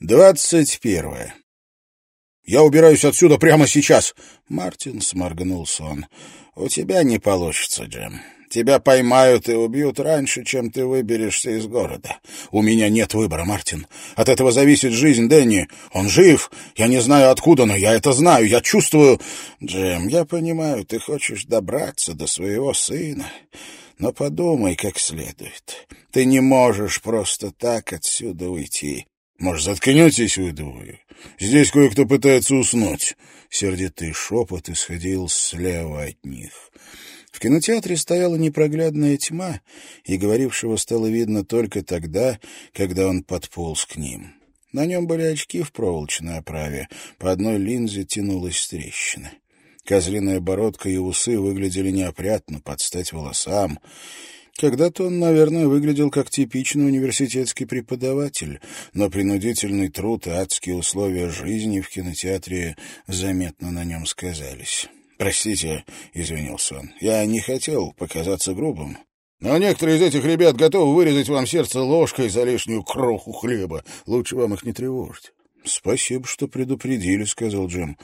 Двадцать первое. «Я убираюсь отсюда прямо сейчас!» Мартин сморгнул сон. «У тебя не получится, Джем. Тебя поймают и убьют раньше, чем ты выберешься из города. У меня нет выбора, Мартин. От этого зависит жизнь Дэнни. Он жив. Я не знаю откуда, но я это знаю. Я чувствую... Джем, я понимаю, ты хочешь добраться до своего сына. Но подумай как следует. Ты не можешь просто так отсюда уйти. Может, заткнетесь вы двое? Здесь кое-кто пытается уснуть. Сердитый шепот исходил слева от них. В кинотеатре стояла непроглядная тьма, и говорившего стало видно только тогда, когда он подполз к ним. На нем были очки в проволочной оправе, по одной линзе тянулась трещина. Козлиная бородка и усы выглядели неопрятно, под стать волосам. Когда-то он, наверное, выглядел как типичный университетский преподаватель, но принудительный труд и адские условия жизни в кинотеатре заметно на нем сказались. «Простите», — извинился он, — «я не хотел показаться грубым». «Но некоторые из этих ребят готовы вырезать вам сердце ложкой за лишнюю кроху хлеба. Лучше вам их не тревожить». «Спасибо, что предупредили», — сказал Джим.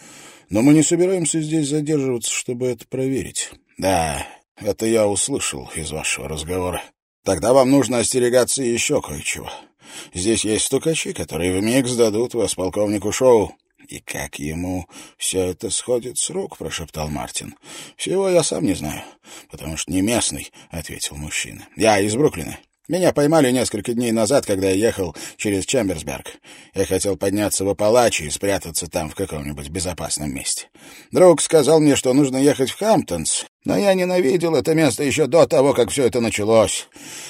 «Но мы не собираемся здесь задерживаться, чтобы это проверить». «Да, это я услышал из вашего разговора. Тогда вам нужно остерегаться еще кое-чего. Здесь есть стукачи, которые вмиг сдадут вас полковнику Шоу. «И как ему все это сходит с рук?» — прошептал Мартин. «Всего я сам не знаю, потому что не местный», — ответил мужчина. «Я из Бруклина. Меня поймали несколько дней назад, когда я ехал через Чемберсберг. Я хотел подняться в Апалачи и спрятаться там в каком-нибудь безопасном месте. Друг сказал мне, что нужно ехать в Хамптонс, но я ненавидел это место еще до того, как все это началось.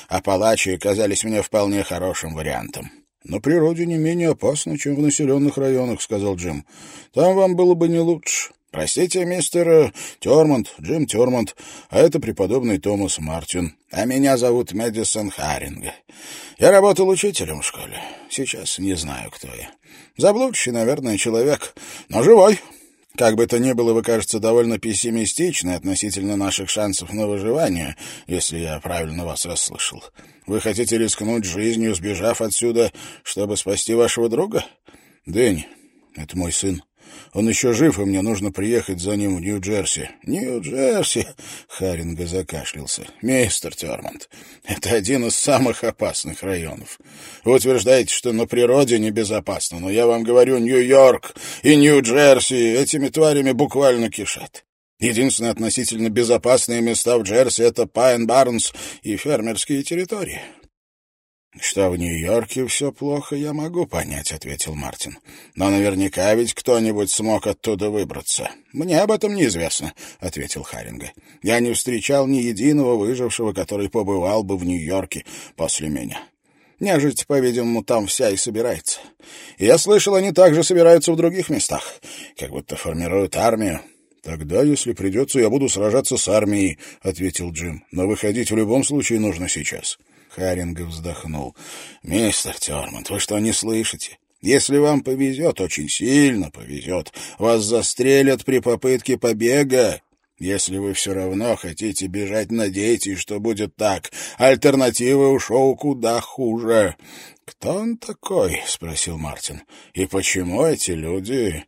Апалачи казались мне вполне хорошим вариантом. «На природе не менее опасно, чем в населенных районах», — сказал Джим. «Там вам было бы не лучше». «Простите, мистер э, Тёрмонт, Джим Тёрмонт, а это преподобный Томас Мартин, а меня зовут Мэдисон Харинга. Я работал учителем в школе. Сейчас не знаю, кто я. Заблудший, наверное, человек, но живой». Как бы то ни было, вы, кажется, довольно пессимистичны относительно наших шансов на выживание, если я правильно вас расслышал. Вы хотите рискнуть жизнью, сбежав отсюда, чтобы спасти вашего друга? Дэнни, это мой сын. Он еще жив, и мне нужно приехать за ним в Нью-Джерси. Нью-Джерси? Харинга закашлялся. Мистер Термонт, это один из самых опасных районов. Вы утверждаете, что на природе небезопасно, но я вам говорю, Нью-Йорк и Нью-Джерси этими тварями буквально кишат. Единственные относительно безопасные места в Джерси — это Пайн-Барнс и фермерские территории. «Что в Нью-Йорке все плохо, я могу понять», — ответил Мартин. «Но наверняка ведь кто-нибудь смог оттуда выбраться». «Мне об этом неизвестно», — ответил Харинга. «Я не встречал ни единого выжившего, который побывал бы в Нью-Йорке после меня. Нежить, по-видимому, там вся и собирается. Я слышал, они также собираются в других местах, как будто формируют армию. «Тогда, если придется, я буду сражаться с армией», — ответил Джим. «Но выходить в любом случае нужно сейчас». Харингов вздохнул. «Мистер Термонт, вы что, не слышите? Если вам повезет, очень сильно повезет, вас застрелят при попытке побега. Если вы все равно хотите бежать, надейтесь, что будет так. Альтернатива у шоу куда хуже. «Кто он такой?» — спросил Мартин. «И почему эти люди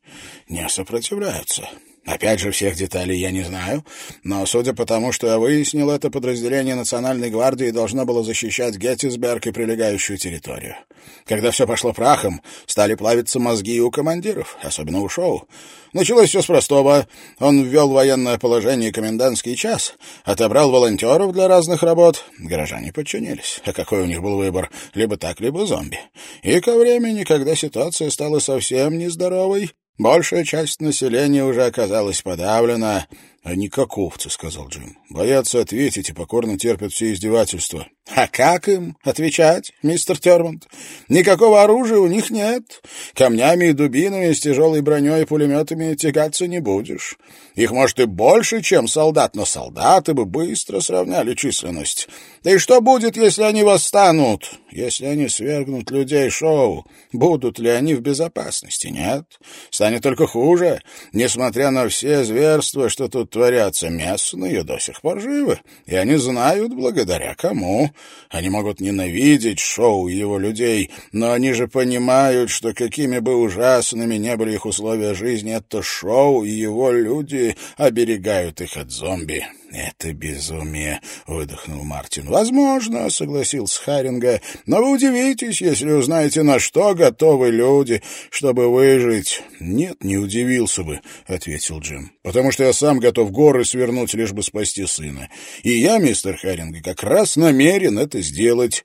не сопротивляются?» Опять же, всех деталей я не знаю, но, судя по тому, что я выяснил, это подразделение Национальной гвардии должно было защищать Геттисберг и прилегающую территорию. Когда все пошло прахом, стали плавиться мозги у командиров, особенно у Шоу. Началось все с простого. Он ввел военное положение комендантский час, отобрал волонтеров для разных работ. Горожане подчинились. А какой у них был выбор? Либо так, либо зомби. И ко времени, когда ситуация стала совсем нездоровой, Большая часть населения уже оказалась подавлена. — Они как овцы, — сказал Джим. — Боятся ответить и покорно терпят все издевательства. — А как им отвечать, мистер Термонт? Никакого оружия у них нет. Камнями и дубинами с тяжелой броней и пулеметами тягаться не будешь. Их, может, и больше, чем солдат, но солдаты бы быстро сравняли численность. Да и что будет, если они восстанут? Если они свергнут людей шоу, будут ли они в безопасности? Нет. Станет только хуже. Несмотря на все зверства, что тут творятся, местные до сих пор живы, и они знают, благодаря кому. Они могут ненавидеть шоу его людей, но они же понимают, что какими бы ужасными не были их условия жизни, это шоу и его люди оберегают их от зомби. «Это безумие», — выдохнул Мартин. «Возможно», — согласился Харинга, — «но вы удивитесь, если узнаете, на что готовы люди, чтобы выжить». «Нет, не удивился бы», — ответил Джим, «потому что я сам готов горы свернуть, лишь бы спасти сына. И я, мистер Харинга, как раз намерен это сделать».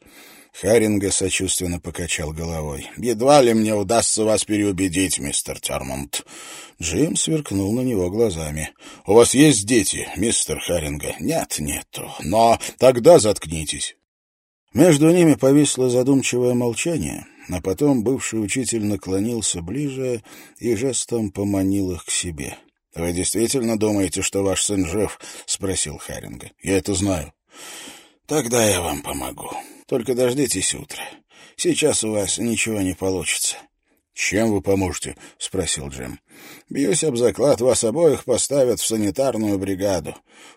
Харинга сочувственно покачал головой. «Едва ли мне удастся вас переубедить, мистер Термонт». Джим сверкнул на него глазами. «У вас есть дети, мистер Харинга?» «Нет, нету. Но тогда заткнитесь». Между ними повисло задумчивое молчание, а потом бывший учитель наклонился ближе и жестом поманил их к себе. «Вы действительно думаете, что ваш сын жив?» — спросил Харинга. «Я это знаю». «Тогда я вам помогу». Только дождитесь утра. Сейчас у вас ничего не получится. «Чем вы поможете?» — спросил Джим. «Бьюсь об заклад, вас обоих поставят в санитарную бригаду.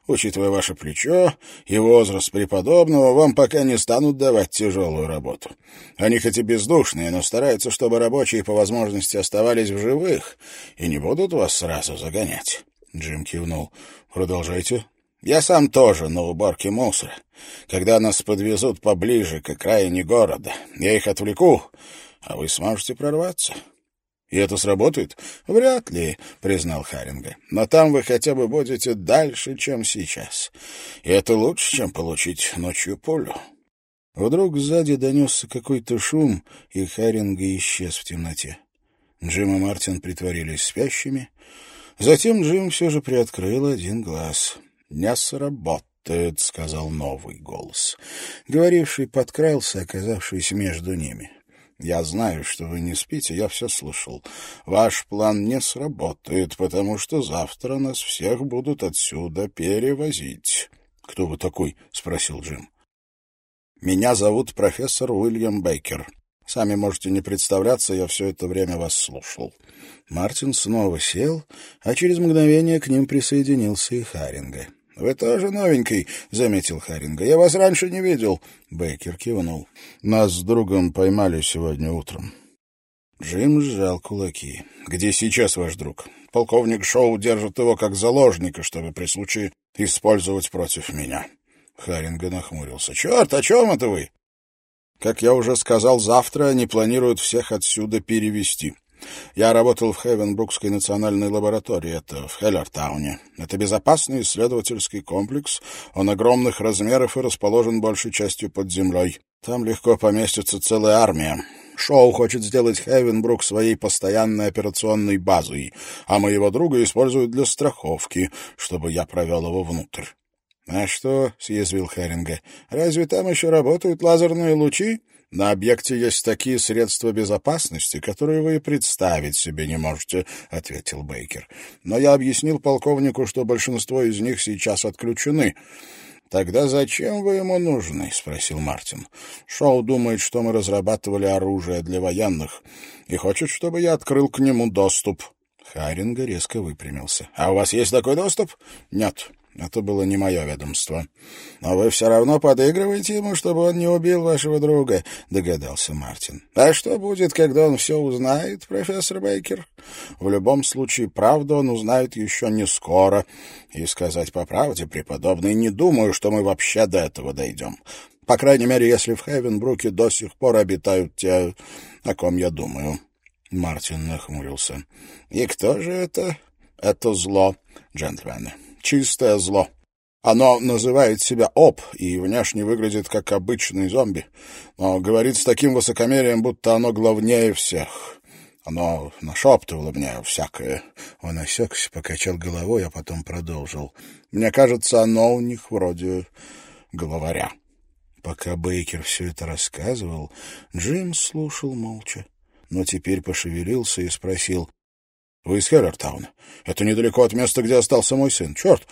Учитывая ваше плечо и возраст преподобного, вам пока не станут давать тяжелую работу. Они хоть и бездушные, но стараются, чтобы рабочие по возможности оставались в живых и не будут вас сразу загонять». Джим кивнул. «Продолжайте». Я сам тоже на уборке мусора. Когда нас подвезут поближе к окраине города, я их отвлеку, а вы сможете прорваться. И это сработает? Вряд ли, признал Харинга. Но там вы хотя бы будете дальше, чем сейчас. И это лучше, чем получить ночью пулю. Вдруг сзади донесся какой-то шум, и Харинга исчез в темноте. Джим и Мартин притворились спящими. Затем Джим все же приоткрыл один глаз — «Не сработает», — сказал новый голос. Говоривший подкрался, оказавшись между ними. «Я знаю, что вы не спите, я все слышал. Ваш план не сработает, потому что завтра нас всех будут отсюда перевозить». «Кто вы такой?» — спросил Джим. «Меня зовут профессор Уильям Бейкер. Сами можете не представляться, я все это время вас слушал». Мартин снова сел, а через мгновение к ним присоединился и Харинга. «Вы тоже новенький», — заметил Харинга. «Я вас раньше не видел». Бейкер кивнул. «Нас с другом поймали сегодня утром». Джим сжал кулаки. «Где сейчас ваш друг? Полковник Шоу держит его как заложника, чтобы при случае использовать против меня». Харинга нахмурился. «Черт, о чем это вы?» «Как я уже сказал, завтра они планируют всех отсюда перевести. Я работал в Хевенбрукской национальной лаборатории, это в Хеллертауне. Это безопасный исследовательский комплекс, он огромных размеров и расположен большей частью под землей. Там легко поместится целая армия. Шоу хочет сделать Хевенбрук своей постоянной операционной базой, а моего друга используют для страховки, чтобы я провел его внутрь. — А что, — съязвил Херинга, — разве там еще работают лазерные лучи? На объекте есть такие средства безопасности, которые вы и представить себе не можете, — ответил Бейкер. Но я объяснил полковнику, что большинство из них сейчас отключены. «Тогда зачем вы ему нужны?» — спросил Мартин. «Шоу думает, что мы разрабатывали оружие для военных и хочет, чтобы я открыл к нему доступ». Харинга резко выпрямился. «А у вас есть такой доступ?» «Нет». Это было не мое ведомство. Но вы все равно подыгрываете ему, чтобы он не убил вашего друга, — догадался Мартин. А что будет, когда он все узнает, профессор Бейкер? В любом случае, правду он узнает еще не скоро. И сказать по правде, преподобный, не думаю, что мы вообще до этого дойдем. По крайней мере, если в Хевенбруке до сих пор обитают те, о ком я думаю. Мартин нахмурился. — И кто же это? — Это зло, джентльмены чистое зло. Оно называет себя Оп и внешне выглядит как обычный зомби, но говорит с таким высокомерием, будто оно главнее всех. Оно нашептывало мне всякое. Он осекся, покачал головой, а потом продолжил. Мне кажется, оно у них вроде главаря. Пока Бейкер все это рассказывал, Джим слушал молча, но теперь пошевелился и спросил, вы из Хеллертауна. Это недалеко от места, где остался мой сын. Черт,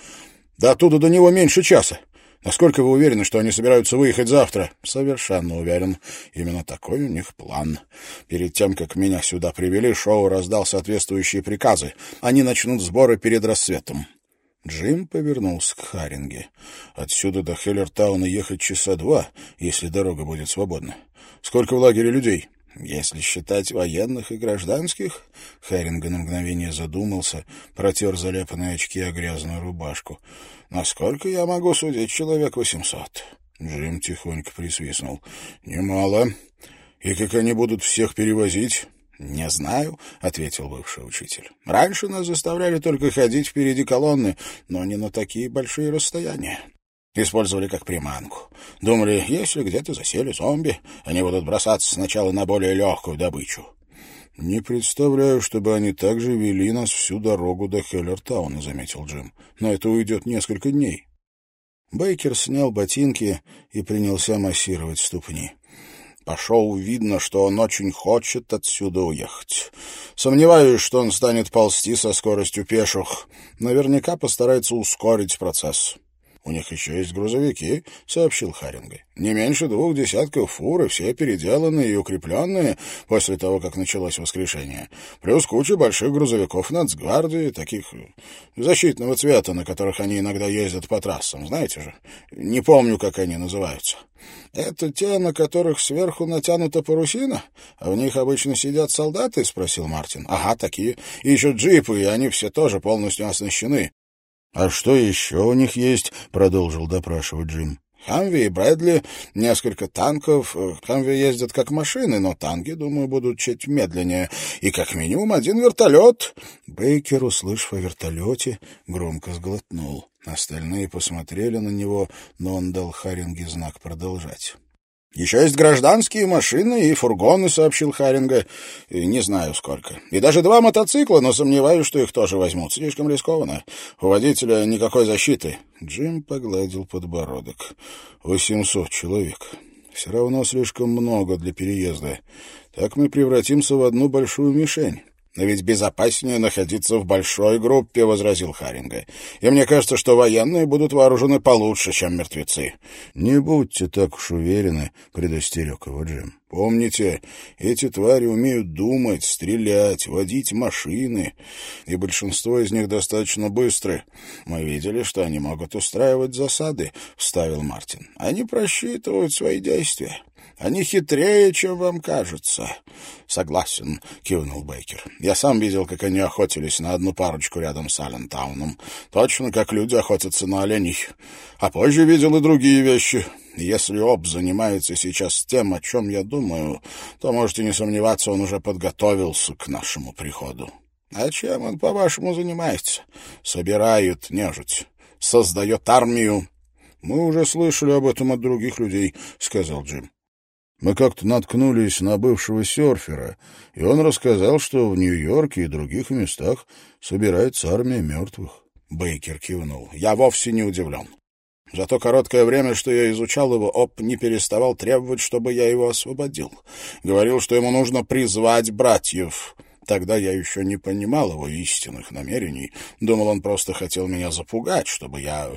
да оттуда до него меньше часа. Насколько вы уверены, что они собираются выехать завтра? Совершенно уверен. Именно такой у них план. Перед тем, как меня сюда привели, Шоу раздал соответствующие приказы. Они начнут сборы перед рассветом. Джим повернулся к Харинге. «Отсюда до Хеллертауна ехать часа два, если дорога будет свободна. Сколько в лагере людей?» Если считать военных и гражданских, Харинга на мгновение задумался, протер заляпанные очки о грязную рубашку. Насколько я могу судить, человек восемьсот. Джим тихонько присвистнул. Немало. И как они будут всех перевозить? «Не знаю», — ответил бывший учитель. «Раньше нас заставляли только ходить впереди колонны, но не на такие большие расстояния. Использовали как приманку. Думали, если где-то засели зомби, они будут бросаться сначала на более легкую добычу. «Не представляю, чтобы они также вели нас всю дорогу до Хеллертауна», — заметил Джим. «Но это уйдет несколько дней». Бейкер снял ботинки и принялся массировать ступни. По шоу видно, что он очень хочет отсюда уехать. Сомневаюсь, что он станет ползти со скоростью пеших. Наверняка постарается ускорить процесс. «У них еще есть грузовики», — сообщил Харинга. «Не меньше двух десятков фур, и все переделанные и укрепленные после того, как началось воскрешение. Плюс куча больших грузовиков нацгвардии, таких защитного цвета, на которых они иногда ездят по трассам, знаете же. Не помню, как они называются. Это те, на которых сверху натянута парусина, а в них обычно сидят солдаты?» — спросил Мартин. «Ага, такие. И еще джипы, и они все тоже полностью оснащены. «А что еще у них есть?» — продолжил допрашивать Джим. «Хамви и Брэдли, несколько танков. Хамви ездят как машины, но танки, думаю, будут чуть медленнее. И как минимум один вертолет». Бейкер, услышав о вертолете, громко сглотнул. Остальные посмотрели на него, но он дал Харинге знак продолжать. «Еще есть гражданские машины и фургоны», — сообщил Харинга. «Не знаю, сколько. И даже два мотоцикла, но сомневаюсь, что их тоже возьмут. Слишком рискованно. У водителя никакой защиты». Джим погладил подбородок. «Восемьсот человек. Все равно слишком много для переезда. Так мы превратимся в одну большую мишень». «Но ведь безопаснее находиться в большой группе», — возразил Харинга. «И мне кажется, что военные будут вооружены получше, чем мертвецы». «Не будьте так уж уверены», — предостерег его Джим. «Помните, эти твари умеют думать, стрелять, водить машины, и большинство из них достаточно быстры. Мы видели, что они могут устраивать засады», — вставил Мартин. «Они просчитывают свои действия». Они хитрее, чем вам кажется. — Согласен, — кивнул Бейкер. — Я сам видел, как они охотились на одну парочку рядом с Аллентауном. Точно как люди охотятся на оленей. А позже видел и другие вещи. Если Об занимается сейчас тем, о чем я думаю, то можете не сомневаться, он уже подготовился к нашему приходу. А чем он, по-вашему, занимается? Собирает нежить, создает армию. — Мы уже слышали об этом от других людей, — сказал Джим. Мы как-то наткнулись на бывшего серфера, и он рассказал, что в Нью-Йорке и других местах собирается армия мертвых. Бейкер кивнул. «Я вовсе не удивлен. За то короткое время, что я изучал его, Оп не переставал требовать, чтобы я его освободил. Говорил, что ему нужно призвать братьев». Тогда я еще не понимал его истинных намерений. Думал, он просто хотел меня запугать, чтобы я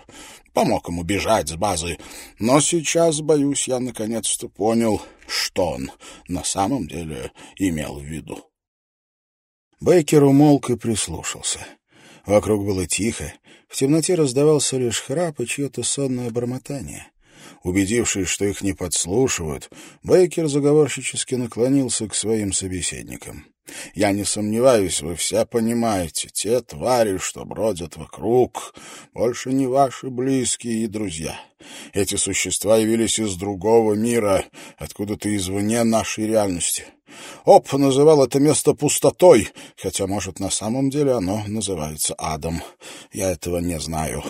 помог ему бежать с базы. Но сейчас, боюсь, я наконец-то понял, что он на самом деле имел в виду. Бейкер умолк и прислушался. Вокруг было тихо, в темноте раздавался лишь храп и чье-то сонное бормотание. Убедившись, что их не подслушивают, Бейкер заговорщически наклонился к своим собеседникам. Я не сомневаюсь, вы все понимаете, те твари, что бродят вокруг, больше не ваши близкие и друзья. Эти существа явились из другого мира, откуда-то извне нашей реальности. Оп называл это место пустотой, хотя, может, на самом деле оно называется адом. Я этого не знаю.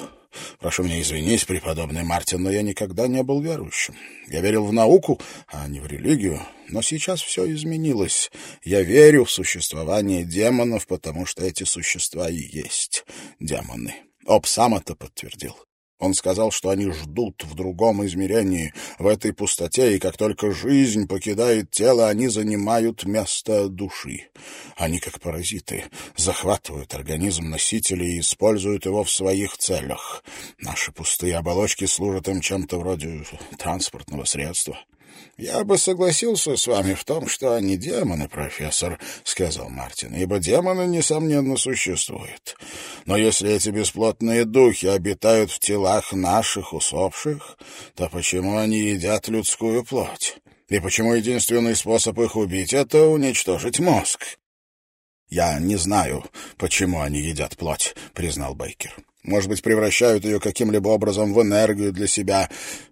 Прошу меня извинить, преподобный Мартин, но я никогда не был верующим. Я верил в науку, а не в религию. Но сейчас все изменилось. Я верю в существование демонов, потому что эти существа и есть демоны. Об сам это подтвердил. Он сказал, что они ждут в другом измерении, в этой пустоте, и как только жизнь покидает тело, они занимают место души. Они, как паразиты, захватывают организм носителя и используют его в своих целях. Наши пустые оболочки служат им чем-то вроде транспортного средства. «Я бы согласился с вами в том, что они демоны, профессор», — сказал Мартин, «ибо демоны, несомненно, существуют. Но если эти бесплотные духи обитают в телах наших усопших, то почему они едят людскую плоть? И почему единственный способ их убить — это уничтожить мозг?» «Я не знаю, почему они едят плоть», — признал Бейкер. «Может быть, превращают ее каким-либо образом в энергию для себя,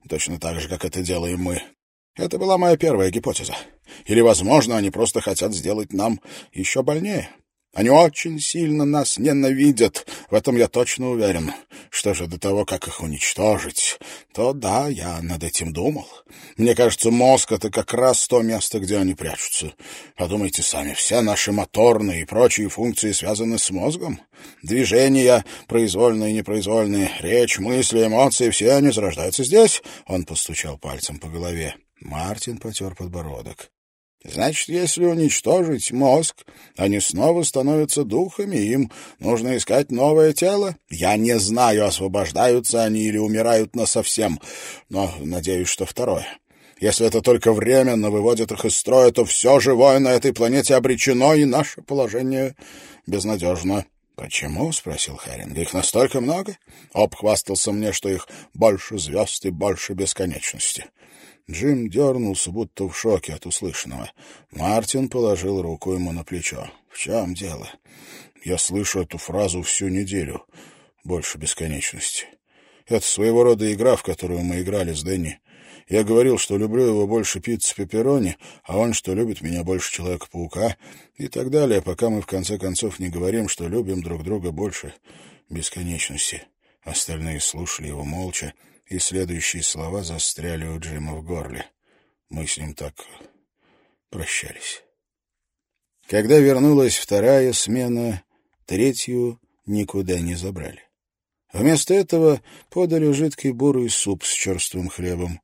точно так же, как это делаем мы. Это была моя первая гипотеза. Или, возможно, они просто хотят сделать нам еще больнее. Они очень сильно нас ненавидят, в этом я точно уверен. Что же до того, как их уничтожить, то да, я над этим думал. Мне кажется, мозг — это как раз то место, где они прячутся. Подумайте сами, все наши моторные и прочие функции связаны с мозгом. Движения, произвольные и непроизвольные, речь, мысли, эмоции — все они зарождаются здесь. Он постучал пальцем по голове. Мартин потер подбородок. Значит, если уничтожить мозг, они снова становятся духами, им нужно искать новое тело? Я не знаю, освобождаются они или умирают насовсем, но надеюсь, что второе. Если это только временно выводит их из строя, то все живое на этой планете обречено, и наше положение безнадежно. «Почему?» — спросил Харинг. «Их настолько много?» Об хвастался мне, что их больше звезд и больше бесконечности. Джим дернулся, будто в шоке от услышанного. Мартин положил руку ему на плечо. «В чем дело?» «Я слышу эту фразу всю неделю. Больше бесконечности. Это своего рода игра, в которую мы играли с Дэнни. Я говорил, что люблю его больше пиццы пепперони, а он, что любит меня больше Человека-паука и так далее, пока мы в конце концов не говорим, что любим друг друга больше бесконечности. Остальные слушали его молча, и следующие слова застряли у Джима в горле. Мы с ним так прощались. Когда вернулась вторая смена, третью никуда не забрали. Вместо этого подали жидкий бурый суп с черствым хлебом.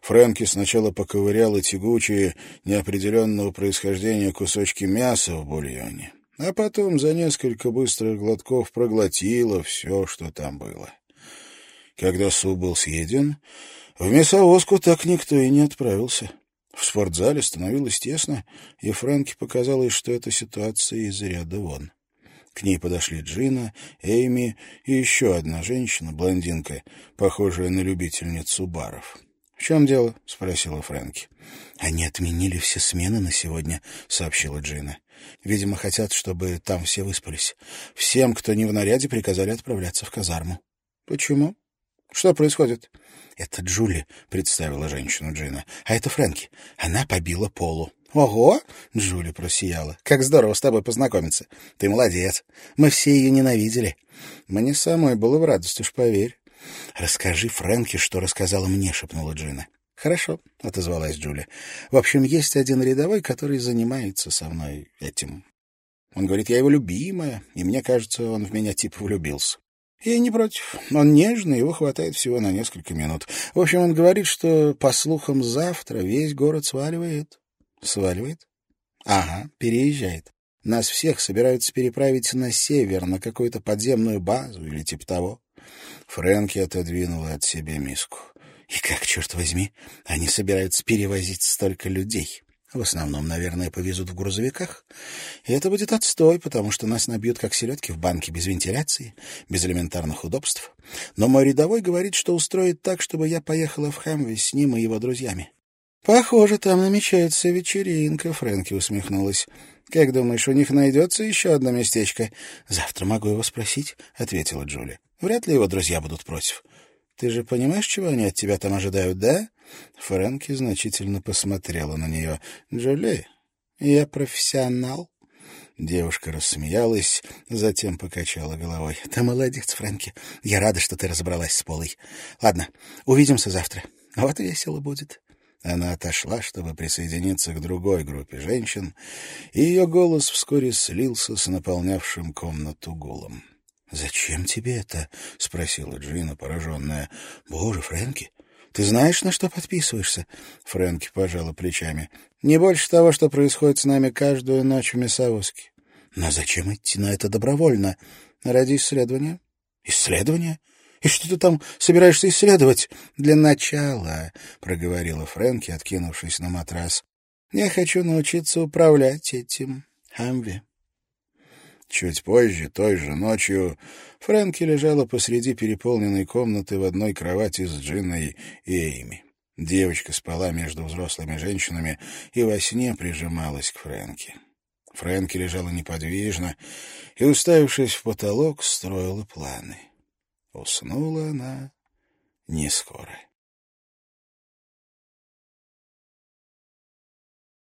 Фрэнки сначала поковыряла тягучие, неопределенного происхождения кусочки мяса в бульоне, а потом за несколько быстрых глотков проглотила все, что там было. Когда суп был съеден, в мясовозку так никто и не отправился. В спортзале становилось тесно, и Фрэнки показалось, что эта ситуация из ряда вон. К ней подошли Джина, Эйми и еще одна женщина, блондинка, похожая на любительницу баров. — В чем дело? — спросила Фрэнки. — Они отменили все смены на сегодня, — сообщила Джина. — Видимо, хотят, чтобы там все выспались. Всем, кто не в наряде, приказали отправляться в казарму. — Почему? Что происходит? Это Джули, представила женщину Джина. А это Фрэнки. Она побила Полу. Ого, Джули просияла. Как здорово с тобой познакомиться. Ты молодец. Мы все ее ненавидели. Мне самой было в радость, уж поверь. Расскажи Фрэнки, что рассказала мне, шепнула Джина. Хорошо, отозвалась Джули. В общем, есть один рядовой, который занимается со мной этим. Он говорит, я его любимая, и мне кажется, он в меня типа влюбился. Я не против. Он нежный, его хватает всего на несколько минут. В общем, он говорит, что, по слухам, завтра весь город сваливает. Сваливает? Ага, переезжает. Нас всех собираются переправить на север, на какую-то подземную базу или типа того. Фрэнки отодвинула от себя миску. И как, черт возьми, они собираются перевозить столько людей? В основном, наверное, повезут в грузовиках. И это будет отстой, потому что нас набьют как селедки в банке без вентиляции, без элементарных удобств. Но мой рядовой говорит, что устроит так, чтобы я поехала в Хэмви с ним и его друзьями. «Похоже, там намечается вечеринка», — Фрэнки усмехнулась. «Как думаешь, у них найдется еще одно местечко?» «Завтра могу его спросить», — ответила Джули. «Вряд ли его друзья будут против. Ты же понимаешь, чего они от тебя там ожидают, да?» Фрэнки значительно посмотрела на нее. «Джоли, я профессионал». Девушка рассмеялась, затем покачала головой. — Ты молодец, Фрэнки. Я рада, что ты разобралась с Полой. Ладно, увидимся завтра. Вот весело будет. Она отошла, чтобы присоединиться к другой группе женщин, и ее голос вскоре слился с наполнявшим комнату гулом. — Зачем тебе это? — спросила Джина, пораженная. — Боже, Фрэнки, ты знаешь, на что подписываешься? Фрэнки пожала плечами. Не больше того, что происходит с нами каждую ночь в мясовозке. Но зачем идти на это добровольно? Ради исследования. Исследования? И что ты там собираешься исследовать? Для начала, — проговорила Фрэнки, откинувшись на матрас, — я хочу научиться управлять этим Хамви. Чуть позже, той же ночью, Фрэнки лежала посреди переполненной комнаты в одной кровати с Джиной и Эйми. Девочка спала между взрослыми женщинами и во сне прижималась к Фрэнки. Фрэнки лежала неподвижно и, уставившись в потолок, строила планы. Уснула она не скоро.